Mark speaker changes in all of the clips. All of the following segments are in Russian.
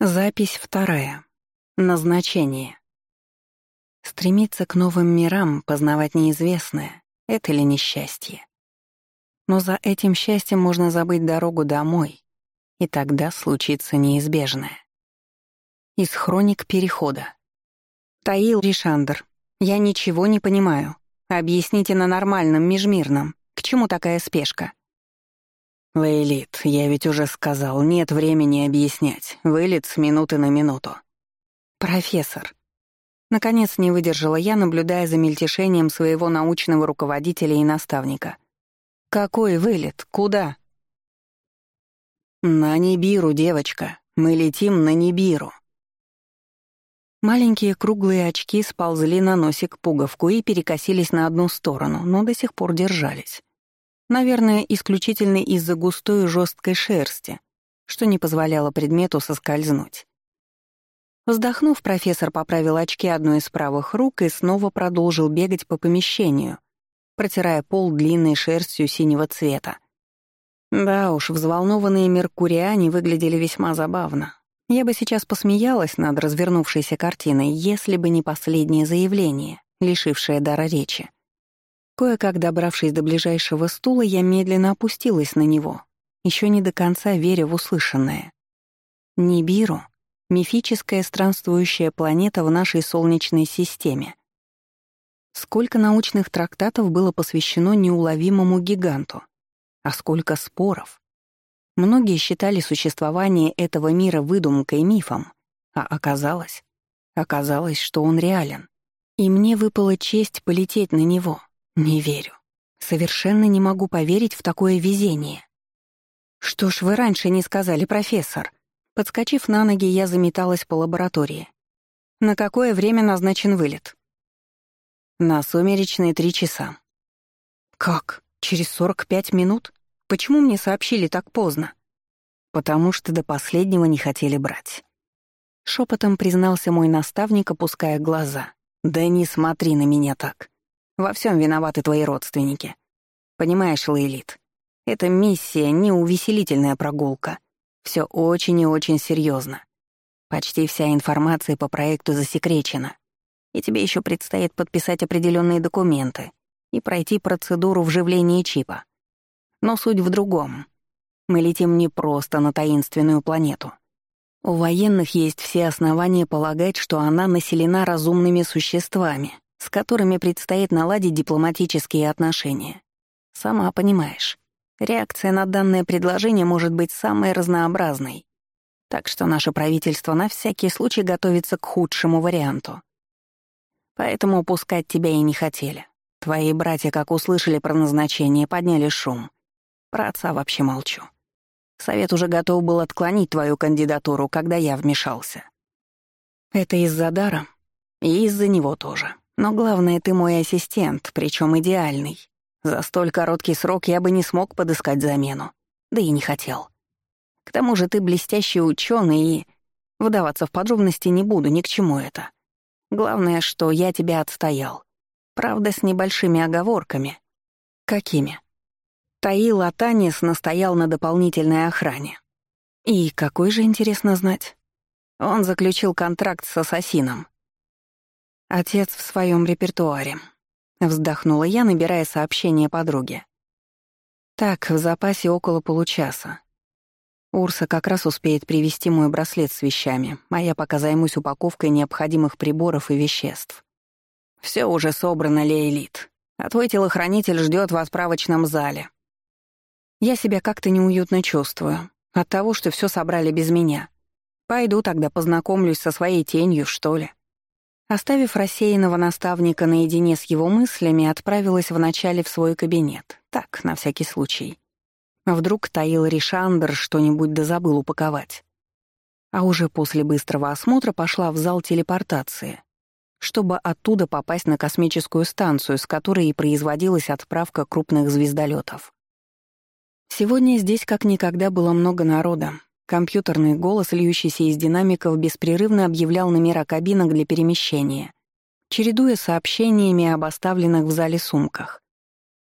Speaker 1: Запись вторая. Назначение. Стремиться к новым мирам, познавать неизвестное — это ли несчастье? Но за этим счастьем можно забыть дорогу домой, и тогда случится неизбежное. Из хроник Перехода. Таил Ришандр, я ничего не понимаю. Объясните на нормальном, межмирном. К чему такая спешка?
Speaker 2: «Лейлит, я ведь уже сказал, нет времени объяснять. Вылет с минуты на минуту».
Speaker 1: «Профессор». Наконец не выдержала я, наблюдая за мельтешением своего научного руководителя и наставника. «Какой вылет? Куда?»
Speaker 2: «На Нибиру, девочка. Мы летим на Нибиру».
Speaker 1: Маленькие круглые очки сползли на носик пуговку и перекосились на одну сторону, но до сих пор держались. Наверное, исключительно из-за густой жесткой шерсти, что не позволяло предмету соскользнуть. Вздохнув, профессор поправил очки одной из правых рук и снова продолжил бегать по помещению, протирая пол длинной шерстью синего цвета. Да уж, взволнованные меркуриане выглядели весьма забавно. Я бы сейчас посмеялась над развернувшейся картиной, если бы не последнее заявление, лишившее дара речи. Кое-как добравшись до ближайшего стула, я медленно опустилась на него, еще не до конца веря в услышанное. Нибиру — мифическая странствующая планета в нашей Солнечной системе. Сколько научных трактатов было посвящено неуловимому гиганту, а сколько споров. Многие считали существование этого мира выдумкой мифом, а оказалось, оказалось, что он реален. И мне выпала честь полететь на него — не верю. Совершенно не могу поверить в такое везение. Что ж вы раньше не сказали, профессор? Подскочив на ноги, я заметалась по лаборатории. На какое время назначен вылет?
Speaker 2: На сумеречные три часа.
Speaker 1: Как? Через сорок пять минут? Почему мне сообщили так поздно?
Speaker 2: Потому что до последнего не хотели брать.
Speaker 1: Шепотом признался мой наставник, опуская глаза.
Speaker 2: Да не смотри на меня так. Во всем виноваты твои родственники. Понимаешь, Лейлит, эта миссия не увеселительная прогулка. Все очень и очень серьезно. Почти вся информация по проекту засекречена. И тебе еще предстоит подписать определенные документы и пройти процедуру вживления чипа. Но суть в другом. Мы летим не просто на таинственную планету. У военных есть все основания полагать, что она населена разумными существами, с которыми предстоит наладить дипломатические отношения. Сама понимаешь, реакция на данное предложение может быть самой разнообразной. Так что наше правительство на всякий случай готовится к худшему варианту. Поэтому упускать тебя и не хотели. Твои братья, как услышали про назначение, подняли шум. Про отца вообще молчу. Совет уже готов был отклонить твою кандидатуру, когда я вмешался. Это из-за дара и из-за него тоже. Но главное, ты мой ассистент, причем идеальный. За столь короткий срок я бы не смог подыскать замену. Да и не хотел. К тому же ты блестящий ученый и... Вдаваться в подробности не буду, ни к чему это. Главное, что я тебя отстоял. Правда, с небольшими оговорками. Какими? Таил Атанис настоял на дополнительной охране. И какой же, интересно знать? Он заключил контракт с ассасином, Отец в своем репертуаре. Вздохнула я, набирая сообщение подруге. Так, в запасе около получаса. Урса как раз успеет привезти мой браслет с вещами, а я пока займусь упаковкой необходимых приборов и веществ. Все уже собрано, Лейлит, а твой телохранитель ждет в отправочном зале. Я себя как-то неуютно чувствую от того, что все собрали без меня. Пойду тогда познакомлюсь со своей тенью, что ли. Оставив рассеянного наставника наедине с его мыслями, отправилась вначале в свой кабинет. Так, на всякий случай. Вдруг таил Ришандр что-нибудь да забыл упаковать. А уже после быстрого осмотра пошла в зал телепортации, чтобы оттуда попасть на космическую станцию, с которой и производилась отправка крупных звездолетов. Сегодня здесь как никогда было много народа, Компьютерный голос, льющийся из динамиков, беспрерывно объявлял номера кабинок для перемещения, чередуя сообщениями об оставленных в зале сумках.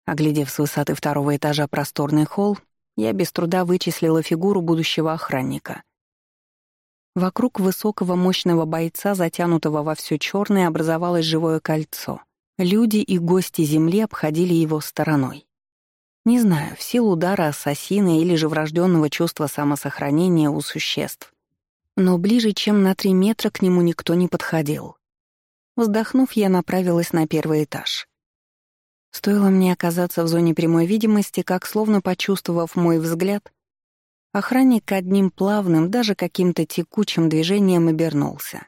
Speaker 2: Оглядев с высоты второго этажа просторный холл, я без труда вычислила фигуру будущего охранника.
Speaker 1: Вокруг высокого мощного бойца, затянутого во все черное, образовалось живое кольцо. Люди и гости Земли обходили его стороной. Не знаю, в силу удара ассасина или же врожденного чувства самосохранения у существ. Но ближе, чем на три метра, к нему никто не подходил. Вздохнув, я направилась на первый этаж. Стоило мне оказаться в зоне прямой видимости, как, словно почувствовав мой взгляд, Охранник одним плавным, даже каким-то текучим движением обернулся.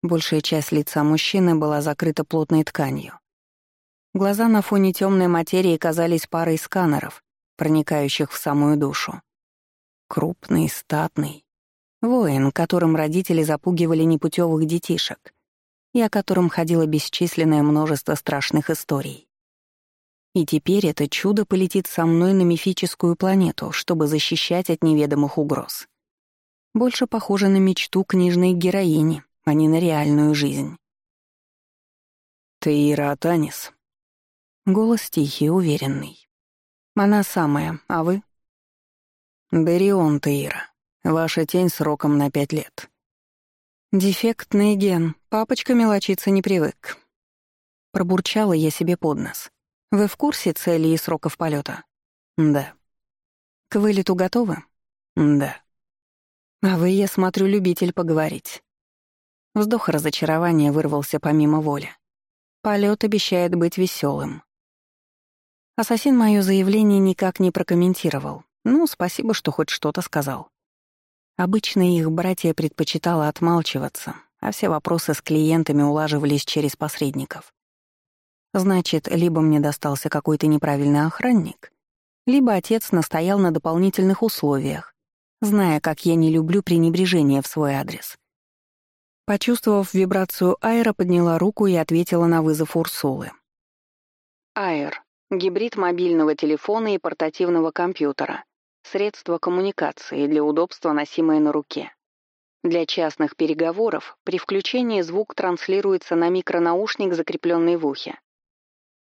Speaker 1: Большая часть лица мужчины была закрыта плотной тканью. Глаза на фоне темной материи казались парой сканеров, проникающих в самую душу. Крупный, статный. Воин, которым родители запугивали непутевых детишек, и о котором ходило бесчисленное множество страшных историй. И теперь это чудо полетит со мной на мифическую планету, чтобы защищать от неведомых угроз. Больше похоже на мечту книжной героини, а не на реальную жизнь.
Speaker 3: «Таира Атанис».
Speaker 1: Голос тихий, уверенный. «Она самая, а вы?»
Speaker 3: «Дарион Таира. Ваша тень сроком на пять лет».
Speaker 1: «Дефектный ген. Папочка мелочиться не привык». Пробурчала я себе под нос. Вы в курсе цели и сроков полета?
Speaker 3: Да.
Speaker 1: К вылету готовы?
Speaker 3: Да.
Speaker 1: А вы, я смотрю, любитель поговорить. Вздох разочарования вырвался помимо воли. Полет обещает быть веселым. Ассасин мое заявление никак не прокомментировал. Ну, спасибо, что хоть что-то сказал. Обычно их братья предпочитала отмалчиваться, а все вопросы с клиентами улаживались через посредников. Значит, либо мне достался какой-то неправильный охранник, либо отец настоял на дополнительных условиях, зная, как я не люблю пренебрежение в свой адрес. Почувствовав вибрацию Айра, подняла руку и ответила на вызов Урсулы. Айр — гибрид мобильного телефона и портативного компьютера, средство коммуникации для удобства, носимое на руке. Для частных переговоров при включении звук транслируется на микронаушник, закрепленный в ухе.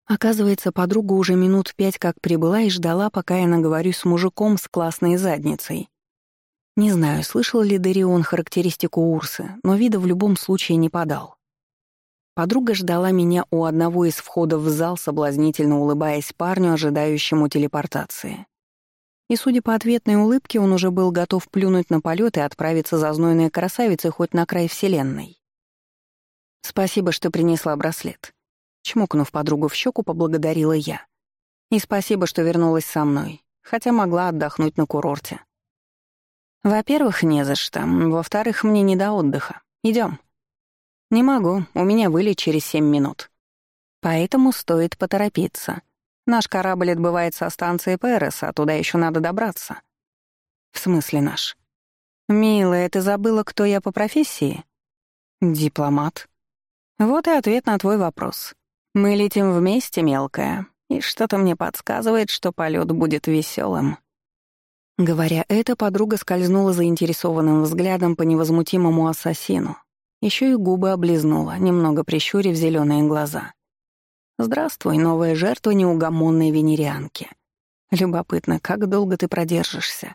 Speaker 1: Оказывается, подруга уже минут пять как прибыла и ждала, пока я наговорю с мужиком с классной задницей. Не знаю, слышал ли Дарион характеристику Урсы, но вида в любом случае не подал. Подруга ждала меня у одного из входов в зал, соблазнительно улыбаясь парню, ожидающему телепортации. И, судя по ответной улыбке, он уже был готов плюнуть на полет и отправиться за знойной красавицей хоть на край Вселенной. «Спасибо, что принесла браслет», Чмокнув подругу в щеку, поблагодарила я. И спасибо, что вернулась со мной, хотя могла отдохнуть на курорте. Во-первых, не за что. Во-вторых, мне не до отдыха. Идем. Не могу, у меня вылет через семь минут. Поэтому стоит поторопиться. Наш корабль отбывает со станции Перес, а туда еще надо добраться. В смысле наш? Милая, ты забыла, кто я по профессии? Дипломат. Вот и ответ на твой вопрос. Мы летим вместе, мелкая, и что-то мне подсказывает, что полет будет веселым. Говоря это, подруга скользнула заинтересованным взглядом по невозмутимому ассасину. Еще и губы облизнула, немного прищурив зеленые глаза. «Здравствуй, новая жертва неугомонной венерианки. Любопытно, как долго ты продержишься?»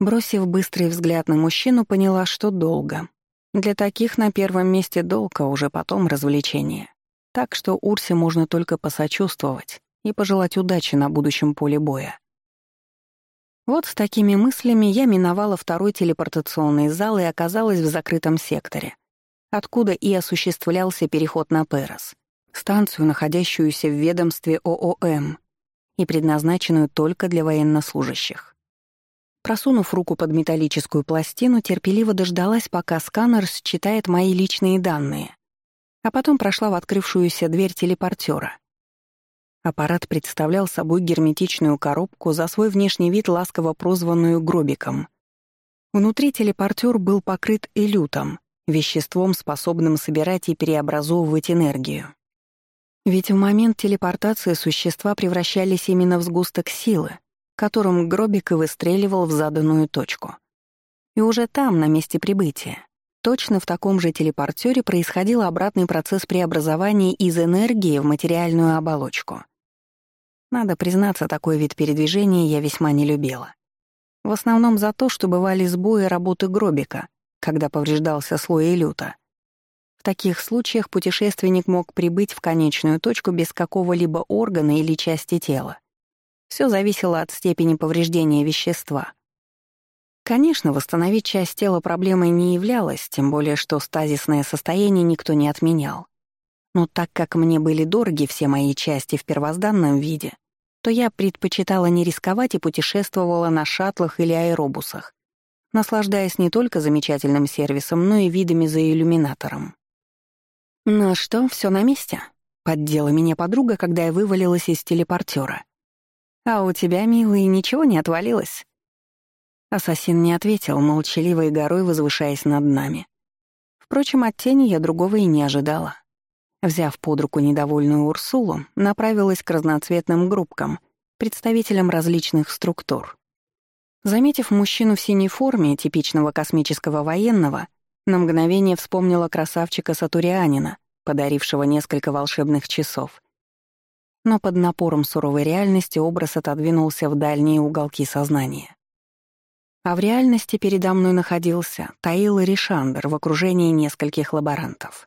Speaker 1: Бросив быстрый взгляд на мужчину, поняла, что долго. Для таких на первом месте долг, а уже потом развлечение. Так что Урсе можно только посочувствовать и пожелать удачи на будущем поле боя. Вот с такими мыслями я миновала второй телепортационный зал и оказалась в закрытом секторе, откуда и осуществлялся переход на Перос, станцию, находящуюся в ведомстве ООМ и предназначенную только для военнослужащих. Просунув руку под металлическую пластину, терпеливо дождалась, пока сканер считает мои личные данные а потом прошла в открывшуюся дверь телепортера. Аппарат представлял собой герметичную коробку, за свой внешний вид ласково прозванную гробиком. Внутри телепортер был покрыт элютом, веществом, способным собирать и преобразовывать энергию. Ведь в момент телепортации существа превращались именно в сгусток силы, которым гробик и выстреливал в заданную точку. И уже там, на месте прибытия, Точно в таком же телепортере происходил обратный процесс преобразования из энергии в материальную оболочку. Надо признаться, такой вид передвижения я весьма не любила. В основном за то, что бывали сбои работы гробика, когда повреждался слой люта. В таких случаях путешественник мог прибыть в конечную точку без какого-либо органа или части тела. Все зависело от степени повреждения вещества. Конечно, восстановить часть тела проблемой не являлось, тем более что стазисное состояние никто не отменял. Но так как мне были дороги все мои части в первозданном виде, то я предпочитала не рисковать и путешествовала на шаттлах или аэробусах, наслаждаясь не только замечательным сервисом, но и видами за иллюминатором. «Ну что, все на месте?» — поддела меня подруга, когда я вывалилась из телепортера. «А у тебя, милый, ничего не отвалилось?» Ассасин не ответил, молчаливой горой возвышаясь над нами. Впрочем, от тени я другого и не ожидала. Взяв под руку недовольную Урсулу, направилась к разноцветным группкам, представителям различных структур. Заметив мужчину в синей форме, типичного космического военного, на мгновение вспомнила красавчика Сатурианина, подарившего несколько волшебных часов. Но под напором суровой реальности образ отодвинулся в дальние уголки сознания. А в реальности передо мной находился Таил Ришандер в окружении нескольких лаборантов.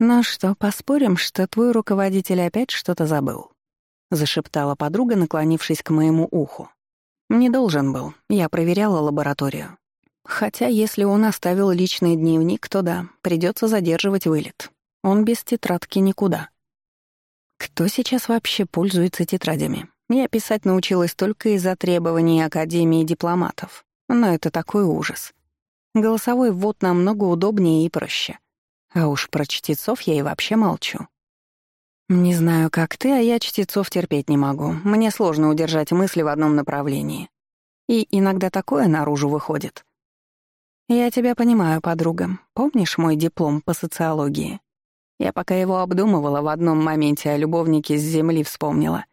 Speaker 1: «Ну что, поспорим, что твой руководитель опять что-то забыл?» — зашептала подруга, наклонившись к моему уху. «Не должен был, я проверяла лабораторию. Хотя если он оставил личный дневник, то да, придется задерживать вылет. Он без тетрадки никуда». Кто сейчас вообще пользуется тетрадями? Я писать научилась только из-за требований Академии дипломатов. Но это такой ужас. Голосовой ввод намного удобнее и проще. А уж про чтецов я и вообще молчу. Не знаю, как ты, а я чтецов терпеть не могу. Мне сложно удержать мысли в одном направлении. И иногда такое наружу выходит. Я тебя понимаю, подруга. Помнишь мой диплом по социологии? Я пока его обдумывала, в одном моменте о любовнике с земли вспомнила.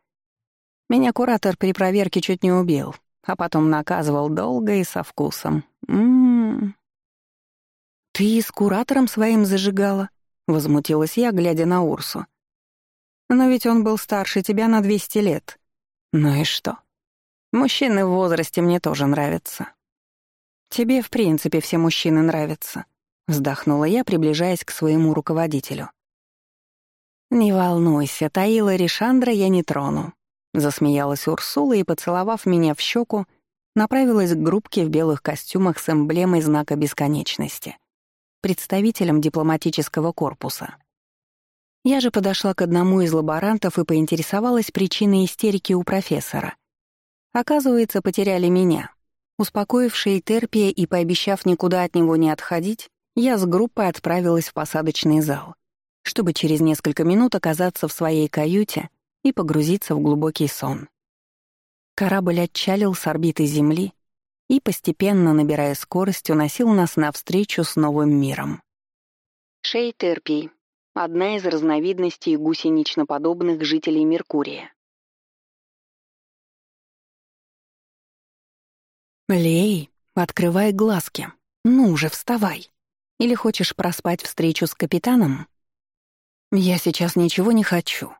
Speaker 1: Меня куратор при проверке чуть не убил, а потом наказывал долго и со вкусом. М-м-м. «Ты с куратором своим зажигала?» — возмутилась я, глядя на Урсу. «Но ведь он был старше тебя на 200 лет. Ну и что? Мужчины в возрасте мне тоже нравятся». «Тебе, в принципе, все мужчины нравятся», — вздохнула я, приближаясь к своему руководителю. «Не волнуйся, Таила Ришандра я не трону», — засмеялась Урсула и, поцеловав меня в щеку, направилась к группке в белых костюмах с эмблемой знака бесконечности представителем дипломатического корпуса. Я же подошла к одному из лаборантов и поинтересовалась причиной истерики у профессора. Оказывается, потеряли меня. Успокоившие Терпия и пообещав никуда от него не отходить, я с группой отправилась в посадочный зал, чтобы через несколько минут оказаться в своей каюте и погрузиться в глубокий сон. Корабль отчалил с орбиты Земли, и, постепенно набирая скорость, уносил нас навстречу с новым миром. Шейтерпий — одна из разновидностей гусенично-подобных жителей Меркурия. «Лей, открывай глазки. Ну уже вставай. Или хочешь проспать встречу с капитаном?» «Я сейчас ничего не хочу».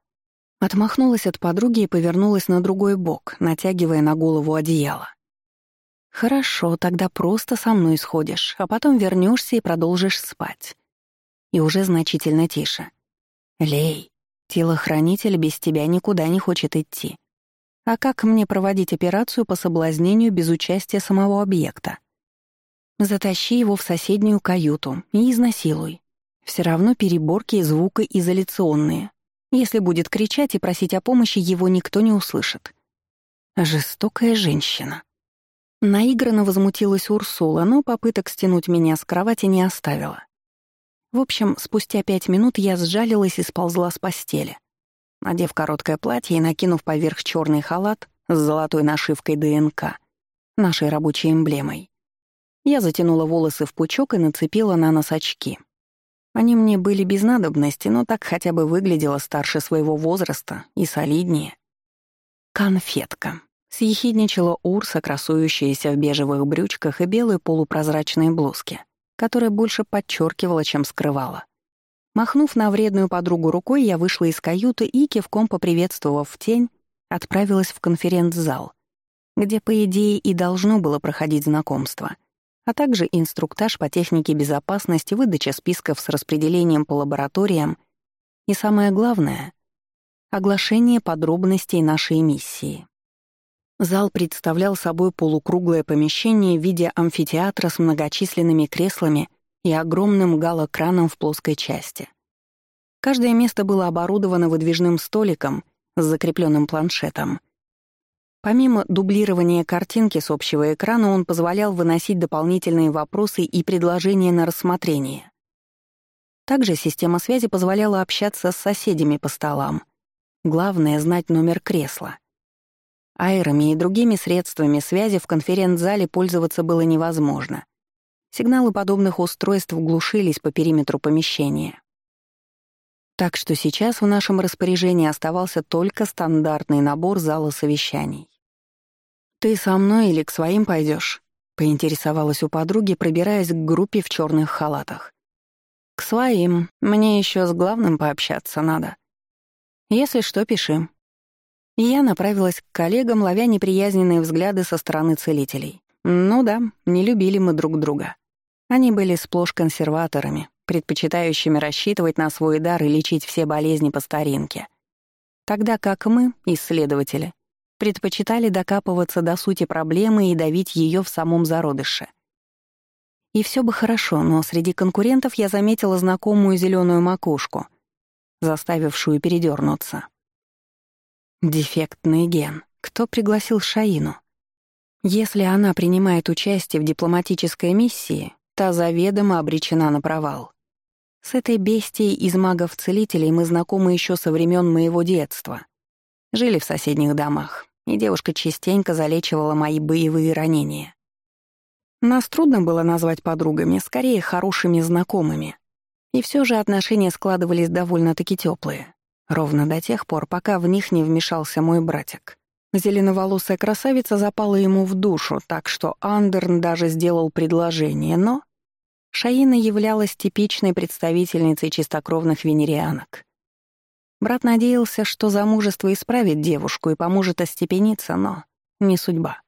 Speaker 1: Отмахнулась от подруги и повернулась на другой бок, натягивая на голову одеяло. «Хорошо, тогда просто со мной сходишь, а потом вернешься и продолжишь спать». И уже значительно тише. «Лей, телохранитель без тебя никуда не хочет идти. А как мне проводить операцию по соблазнению без участия самого объекта? Затащи его в соседнюю каюту и изнасилуй. Все равно переборки и звукоизоляционные. Если будет кричать и просить о помощи, его никто не услышит. Жестокая женщина. Наигранно возмутилась Урсула, но попыток стянуть меня с кровати не оставила. В общем, спустя пять минут я сжалилась и сползла с постели. Надев короткое платье и накинув поверх черный халат с золотой нашивкой ДНК, нашей рабочей эмблемой, я затянула волосы в пучок и нацепила на нос очки. Они мне были без надобности, но так хотя бы выглядела старше своего возраста и солиднее. Конфетка. Съехидничала Урса, красующаяся в бежевых брючках и белой полупрозрачной блузке, которая больше подчеркивала, чем скрывала. Махнув на вредную подругу рукой, я вышла из каюты и, кивком поприветствовав тень, отправилась в конференц-зал, где, по идее, и должно было проходить знакомство, а также инструктаж по технике безопасности, выдача списков с распределением по лабораториям и, самое главное, оглашение подробностей нашей миссии. Зал представлял собой полукруглое помещение в виде амфитеатра с многочисленными креслами и огромным галокраном в плоской части. Каждое место было оборудовано выдвижным столиком с закрепленным планшетом. Помимо дублирования картинки с общего экрана, он позволял выносить дополнительные вопросы и предложения на рассмотрение. Также система связи позволяла общаться с соседями по столам. Главное — знать номер кресла — Аэрами и другими средствами связи в конференц-зале пользоваться было невозможно. Сигналы подобных устройств глушились по периметру помещения. Так что сейчас в нашем распоряжении оставался только стандартный набор зала совещаний. «Ты со мной или к своим пойдешь? поинтересовалась у подруги, пробираясь к группе в черных халатах. «К своим. Мне еще с главным пообщаться надо. Если что, пиши», я направилась к коллегам, ловя неприязненные взгляды со стороны целителей. Ну да, не любили мы друг друга. Они были сплошь консерваторами, предпочитающими рассчитывать на свой дар и лечить все болезни по старинке. Тогда как мы, исследователи, предпочитали докапываться до сути проблемы и давить ее в самом зародыше. И все бы хорошо, но среди конкурентов я заметила знакомую зеленую макушку, заставившую передернуться. Дефектный ген. Кто пригласил Шаину? Если она принимает участие в дипломатической миссии, та заведомо обречена на провал. С этой бестией из магов-целителей мы знакомы еще со времен моего детства. Жили в соседних домах, и девушка частенько залечивала мои боевые ранения. Нас трудно было назвать подругами, скорее хорошими знакомыми. И все же отношения складывались довольно-таки теплые. Ровно до тех пор, пока в них не вмешался мой братик. Зеленоволосая красавица запала ему в душу, так что Андерн даже сделал предложение, но... Шаина являлась типичной представительницей чистокровных венерианок. Брат надеялся, что замужество исправит девушку и поможет остепениться, но не судьба.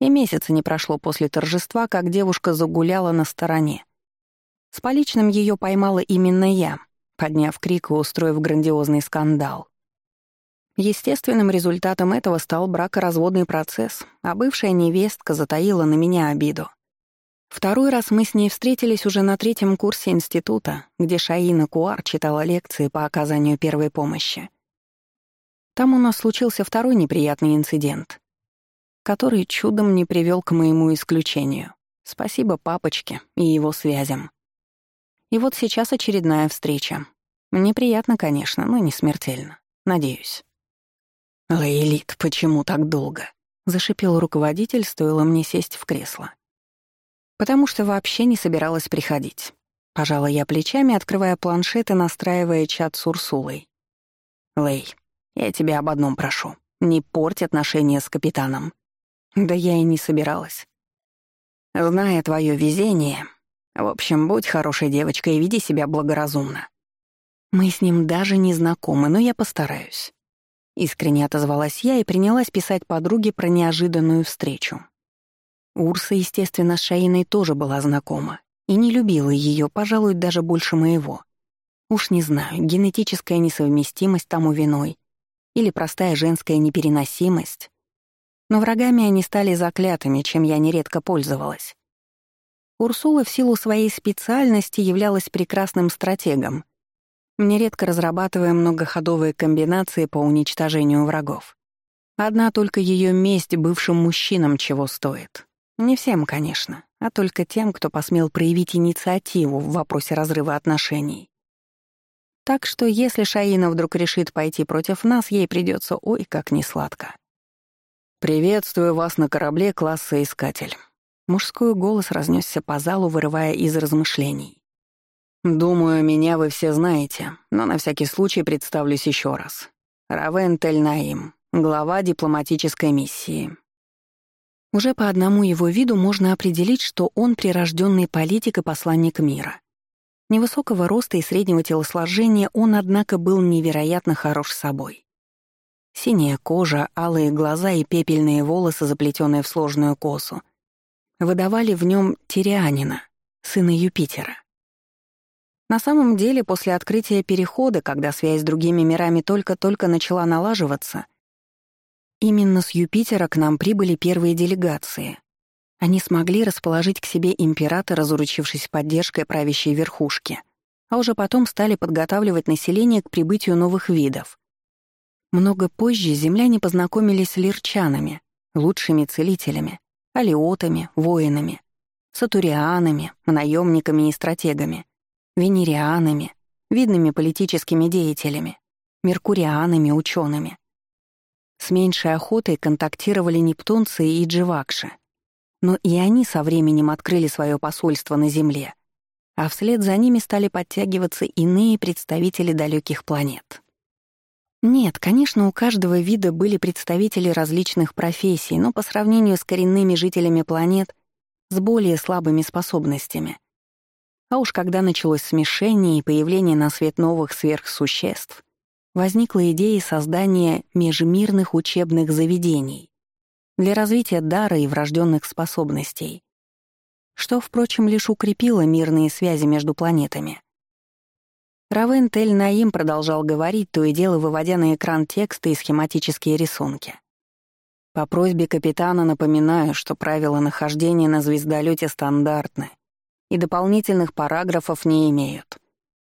Speaker 1: И месяца не прошло после торжества, как девушка загуляла на стороне. С поличным ее поймала именно я, подняв крик и устроив грандиозный скандал. Естественным результатом этого стал бракоразводный процесс, а бывшая невестка затаила на меня обиду. Второй раз мы с ней встретились уже на третьем курсе института, где Шаина Куар читала лекции по оказанию первой помощи. Там у нас случился второй неприятный инцидент, который чудом не привел к моему исключению. Спасибо папочке и его связям. И вот сейчас очередная встреча. Неприятно, конечно, но не смертельно. Надеюсь. «Лейлит, почему так долго?» — зашипел руководитель, стоило мне сесть в кресло. «Потому что вообще не собиралась приходить». Пожала я плечами, открывая планшет и настраивая чат с Урсулой. «Лей, я тебя об одном прошу. Не порть отношения с капитаном». Да я и не собиралась. Зная твое везение, в общем, будь хорошей девочкой и веди себя благоразумно. Мы с ним даже не знакомы, но я постараюсь. Искренне отозвалась я и принялась писать подруге про неожиданную встречу. Урса, естественно, с Шаиной тоже была знакома и не любила ее, пожалуй, даже больше моего. Уж не знаю, генетическая несовместимость тому виной или простая женская непереносимость. Но врагами они стали заклятыми, чем я нередко пользовалась. Урсула в силу своей специальности являлась прекрасным стратегом, нередко разрабатывая многоходовые комбинации по уничтожению врагов. Одна только ее месть бывшим мужчинам чего стоит. Не всем, конечно, а только тем, кто посмел проявить инициативу в вопросе разрыва отношений. Так что если Шаина вдруг решит пойти против нас, ей придется ой как несладко. «Приветствую вас на корабле класса «Искатель». Мужской голос разнесся по залу, вырывая из размышлений. «Думаю, меня вы все знаете, но на всякий случай представлюсь еще раз. Равен Тель глава дипломатической миссии». Уже по одному его виду можно определить, что он прирожденный политик и посланник мира. Невысокого роста и среднего телосложения он, однако, был невероятно хорош собой. Синяя кожа, алые глаза и пепельные волосы, заплетенные в сложную косу, выдавали в нем Тирианина, сына Юпитера. На самом деле, после открытия Перехода, когда связь с другими мирами только-только начала налаживаться, именно с Юпитера к нам прибыли первые делегации. Они смогли расположить к себе императора, заручившись поддержкой правящей верхушки, а уже потом стали подготавливать население к прибытию новых видов. Много позже земляне познакомились с лирчанами, лучшими целителями, алиотами, воинами, сатурианами, наемниками и стратегами, венерианами, видными политическими деятелями, меркурианами, учеными. С меньшей охотой контактировали нептунцы и дживакши. Но и они со временем открыли свое посольство на Земле, а вслед за ними стали подтягиваться иные представители далеких планет. Нет, конечно, у каждого вида были представители различных профессий, но по сравнению с коренными жителями планет с более слабыми способностями. А уж когда началось смешение и появление на свет новых сверхсуществ, возникла идея создания межмирных учебных заведений для развития дара и врожденных способностей, что, впрочем, лишь укрепило мирные связи между планетами. Равен Тель Наим продолжал говорить, то и дело выводя на экран тексты и схематические рисунки. По просьбе капитана напоминаю, что правила нахождения на звездолете стандартны и дополнительных параграфов не имеют.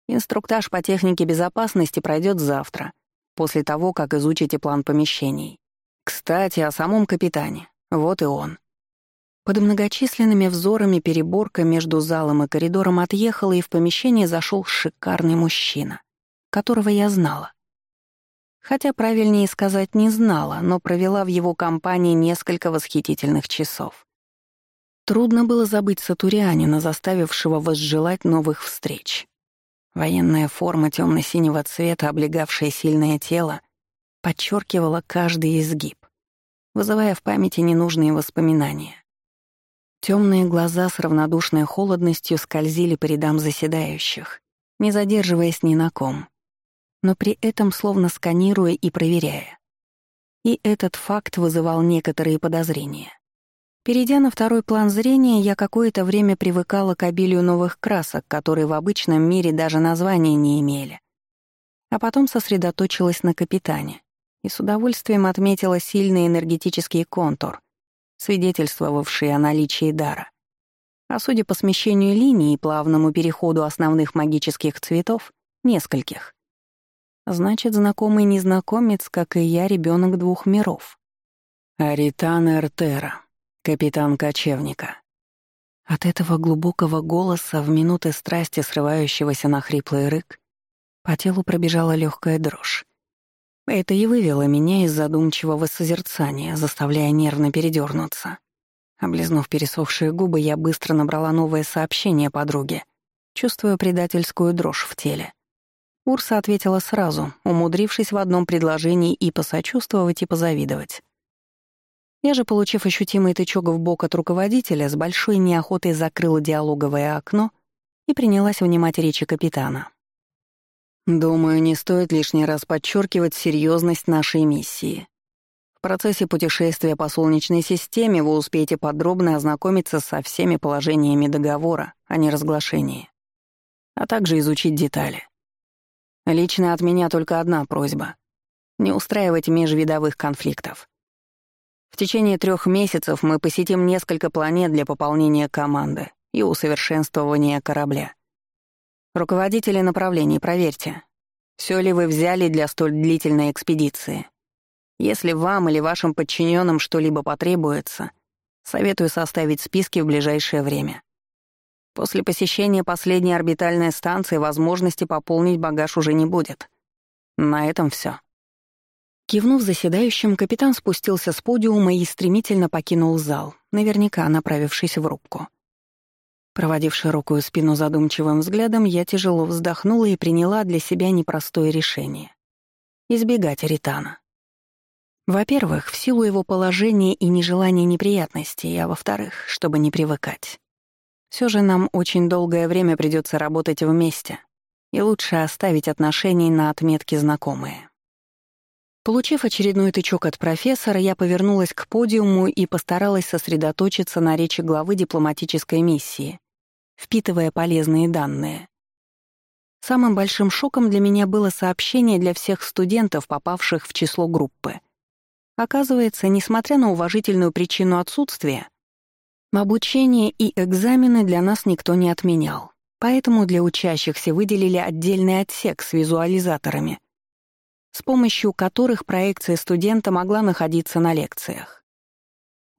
Speaker 1: Инструктаж по технике безопасности пройдет завтра, после того, как изучите план помещений. Кстати, о самом капитане. Вот и он. Под многочисленными взорами переборка между залом и коридором отъехала, и в помещение зашел шикарный мужчина, которого я знала. Хотя правильнее сказать не знала, но провела в его компании несколько восхитительных часов. Трудно было забыть сатурианина, заставившего возжелать новых встреч. Военная форма темно-синего цвета, облегавшая сильное тело, подчеркивала каждый изгиб, вызывая в памяти ненужные воспоминания. Темные глаза с равнодушной холодностью скользили по рядам заседающих, не задерживаясь ни на ком, но при этом словно сканируя и проверяя. И этот факт вызывал некоторые подозрения. Перейдя на второй план зрения, я какое-то время привыкала к обилию новых красок, которые в обычном мире даже названия не имели. А потом сосредоточилась на капитане и с удовольствием отметила сильный энергетический контур — свидетельствовавшие о наличии дара. А судя по смещению линии и плавному переходу основных магических цветов, нескольких. Значит, знакомый незнакомец, как и я, ребенок двух миров. Аритан Эртера, капитан кочевника. От этого глубокого голоса в минуты страсти, срывающегося на хриплый рык, по телу пробежала легкая дрожь. Это и вывело меня из задумчивого созерцания, заставляя нервно передернуться. Облизнув пересохшие губы, я быстро набрала новое сообщение подруге, чувствуя предательскую дрожь в теле. Урса ответила сразу, умудрившись в одном предложении и посочувствовать, и позавидовать. Я же, получив ощутимый тычок в бок от руководителя, с большой неохотой закрыла диалоговое окно и принялась внимать речи капитана. Думаю, не стоит лишний раз подчеркивать серьезность нашей миссии. В процессе путешествия по Солнечной системе вы успеете подробно ознакомиться со всеми положениями договора о неразглашении, а также изучить детали. Лично от меня только одна просьба — не устраивать межвидовых конфликтов. В течение трех месяцев мы посетим несколько планет для пополнения команды и усовершенствования корабля. Руководители направлений, проверьте, все ли вы взяли для столь длительной экспедиции. Если вам или вашим подчиненным что-либо потребуется, советую составить списки в ближайшее время. После посещения последней орбитальной станции возможности пополнить багаж уже не будет. На этом все. Кивнув заседающим, капитан спустился с подиума и стремительно покинул зал, наверняка направившись в рубку. Проводив широкую спину задумчивым взглядом, я тяжело вздохнула и приняла для себя непростое решение — избегать Ритана. Во-первых, в силу его положения и нежелания неприятностей, а во-вторых, чтобы не привыкать. Все же нам очень долгое время придется работать вместе, и лучше оставить отношения на отметке знакомые. Получив очередной тычок от профессора, я повернулась к подиуму и постаралась сосредоточиться на речи главы дипломатической миссии, впитывая полезные данные. Самым большим шоком для меня было сообщение для всех студентов, попавших в число группы. Оказывается, несмотря на уважительную причину отсутствия, обучение и экзамены для нас никто не отменял. Поэтому для учащихся выделили отдельный отсек с визуализаторами, с помощью которых проекция студента могла находиться на лекциях.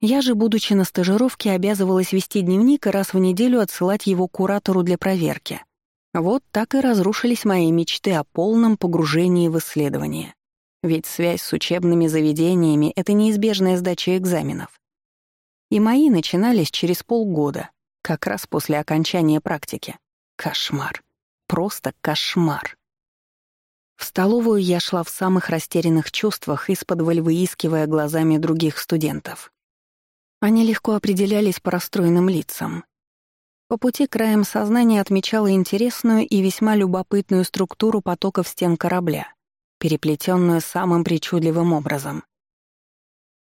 Speaker 1: Я же, будучи на стажировке, обязывалась вести дневник и раз в неделю отсылать его куратору для проверки — вот так и разрушились мои мечты о полном погружении в исследование. Ведь связь с учебными заведениями — это неизбежная сдача экзаменов. И мои начинались через полгода, как раз после окончания практики. Кошмар. Просто кошмар. В столовую я шла в самых растерянных чувствах, из-под выискивая глазами других студентов. Они легко определялись по расстроенным лицам, по пути краем сознания отмечала интересную и весьма любопытную структуру потоков стен корабля, переплетенную самым причудливым образом.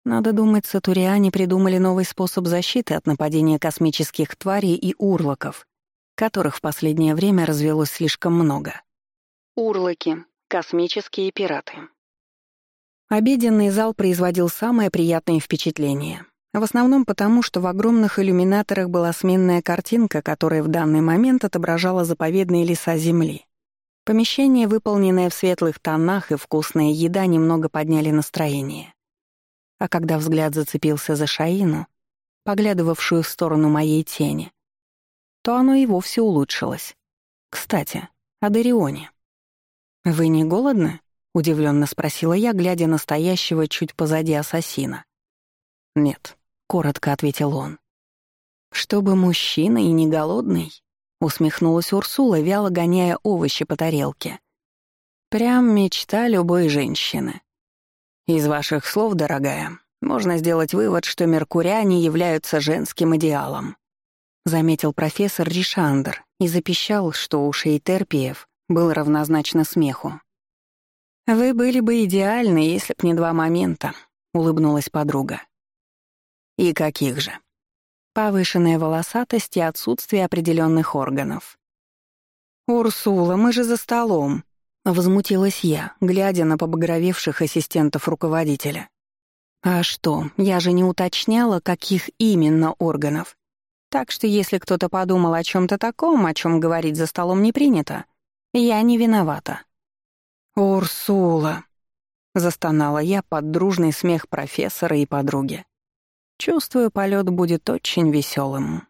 Speaker 1: Надо думать, сатуриане придумали новый способ защиты от нападения космических тварей и урлоков, которых в последнее время развелось слишком много.
Speaker 2: Урлоки — космические пираты.
Speaker 1: Обеденный зал производил самое приятное впечатление. В основном потому, что в огромных иллюминаторах была сменная картинка, которая в данный момент отображала заповедные леса Земли. Помещение, выполненное в светлых тонах, и вкусная еда немного подняли настроение. А когда взгляд зацепился за Шаину, поглядывавшую в сторону моей тени, то оно и вовсе улучшилось. Кстати, о Дарионе. «Вы не голодны?» — удивленно спросила я, глядя на стоящего чуть позади ассасина. «Нет», — коротко ответил он. «Чтобы мужчина и не голодный?» — усмехнулась Урсула, вяло гоняя овощи по тарелке. «Прям мечта любой женщины. Из ваших слов, дорогая, можно сделать вывод, что меркуряне являются женским идеалом», — заметил профессор Ришандр и запищал, что у шейтерпиев был равнозначно смеху. «Вы были бы идеальны, если б не два момента», — улыбнулась подруга. И каких же? Повышенная волосатость и отсутствие определенных органов. «Урсула, мы же за столом!» — возмутилась я, глядя на побагровевших ассистентов руководителя. «А что, я же не уточняла, каких именно органов. Так что если кто-то подумал о чем то таком, о чем говорить за столом не принято, я не виновата». «Урсула!» — застонала я под дружный смех профессора и подруги. Чувствую, полет будет очень веселым.